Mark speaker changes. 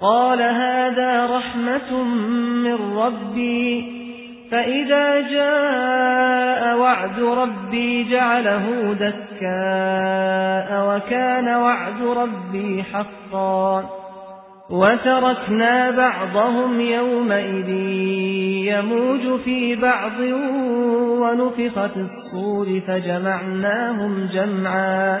Speaker 1: قال هذا رحمة من ربي. فإذا جاء وعد ربي جعله دكاء وكان وعد ربي حقا. وتركنا بعضهم يومئذ يموج في بعض ونفخ في الصور فجمعناهم جمعا.